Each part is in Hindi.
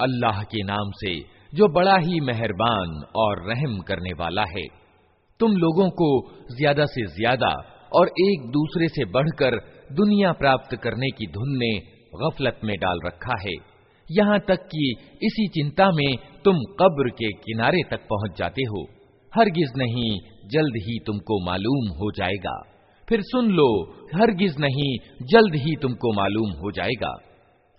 अल्लाह के नाम से जो बड़ा ही मेहरबान और रहम करने वाला है तुम लोगों को ज्यादा से ज्यादा और एक दूसरे से बढ़कर दुनिया प्राप्त करने की धुन ने गफलत में डाल रखा है यहाँ तक कि इसी चिंता में तुम कब्र के किनारे तक पहुँच जाते हो। हरगिज नहीं, जल्द ही तुमको मालूम हो जाएगा। फिर सुन लो, हरगिज नहीं, जल्द ही तुमको मालूम हो जाएगा।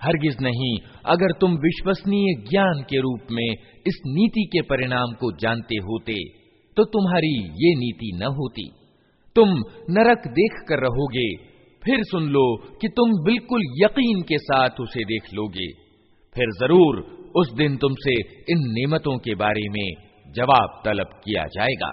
हरगिज नहीं, अगर तुम विश्वसनीय ज्ञान के रूप में इस नीति के परिणाम को जानते होते तो तुम्हारी ये नीति न होती। तुम नरक देख कर रहोगे, फिर सुन लो कि तुम बिल्कुल यकीन के साथ उसे देख लोगे। फिर ज़रूर उस दिन तुमसे इन नेमतों के बारे में जवाब तलब किया जाएगा।